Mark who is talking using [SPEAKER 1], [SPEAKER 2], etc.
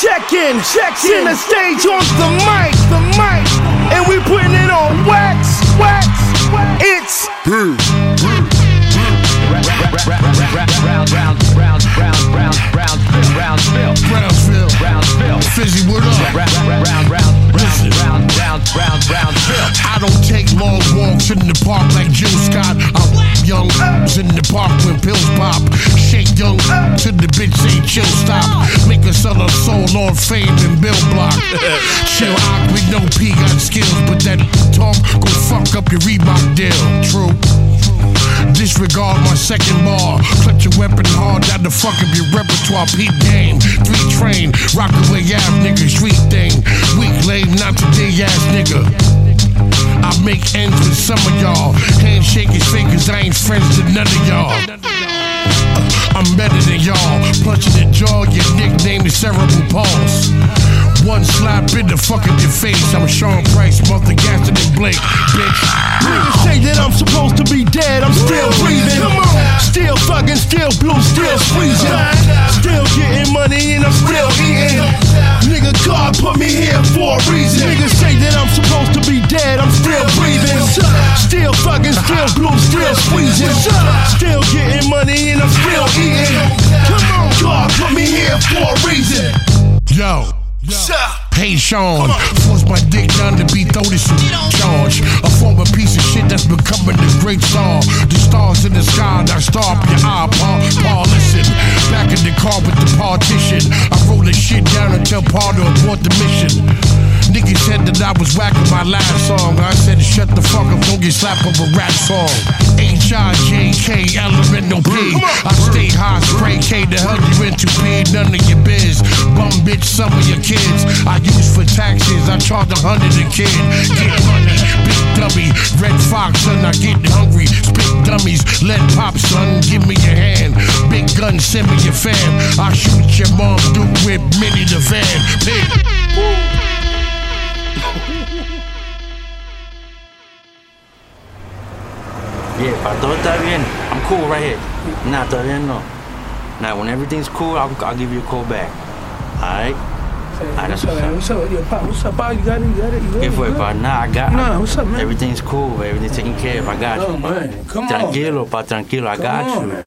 [SPEAKER 1] check in, check in. the stage on the mic, the mic, and we putting it on wax, wax. It's
[SPEAKER 2] Brownsville. Fizzy, what up? Listen. I don't take long walks in the park like Jill Scott. I'm young in the park when pills pop. Young till the bitch say chill stop. Make her sell her soul on fame and bill block. Chill out with no P got skills, but that talk go fuck up your Reebok deal. True. Disregard my second bar. Clutch your weapon hard, that the fuck up your repertoire. Peep game. Three train. Rockaway Ave, nigga. Street thing. Weak lame, not today ass nigga. I make ends with some of y'all. Handshake is fake cause I ain't friends to none of y'all. Uh, I'm better than y'all. Punching the jaw, your nickname is cerebral palsy. One slap in the fuck of your face. I'm Sean Price, mother gassing and Blake, bitch.
[SPEAKER 1] Niggas say that I'm supposed to be dead, I'm still breathing. Still fucking, still blue, still squeezing. Still getting money and I'm still eating. Nigga, God put me here for a reason. Niggas dead, I'm still breathing. Still fucking, still blue, still squeezing. Still getting money and I'm still eating. Come on, God put me here for a reason.
[SPEAKER 2] Yo. Hey Sean, force my dick down to be thrown some charge. A former piece of shit that's becoming a great star. The stars in the sky, now star up your eye, Paul. Paul, listen. Back in the car with the partition. I the shit down until Paul to abort the mission. Niggas said that I was whacking my last song. I said, shut the fuck up, don't get slapped up a rap song. H-I-J-K, element no P. I stay high, spray K to hug you into P, none of your biz. Bum bitch, some of your kids. I use for taxes, I charge a hundred a kid. Get money, big dummy, Redd Foxx, son, I get hungry. Spit dummies, let pop, son, give me your hand. Big gun, send me your fam. I shoot your mom, Duke with Minnie the van. Pig.
[SPEAKER 3] Yeah, pa, todo está bien. I'm cool right here. Nah, todavía no. Now, when everything's cool, I'll, I'll give you a call back. Alright? Alright, that's what's up.
[SPEAKER 4] What's up? Yo, Pop, what's up, Pop? You got it? You got it? You got it?
[SPEAKER 3] fue,
[SPEAKER 4] You got
[SPEAKER 3] pa? Nah, I got it.
[SPEAKER 4] Nah, what's up, man?
[SPEAKER 3] Everything's cool. Everything's taken care of. I got
[SPEAKER 4] Oh,
[SPEAKER 3] you.
[SPEAKER 4] man. Come on.
[SPEAKER 3] Tranquilo, pa, tranquilo. I got
[SPEAKER 4] on,
[SPEAKER 3] you.
[SPEAKER 4] man.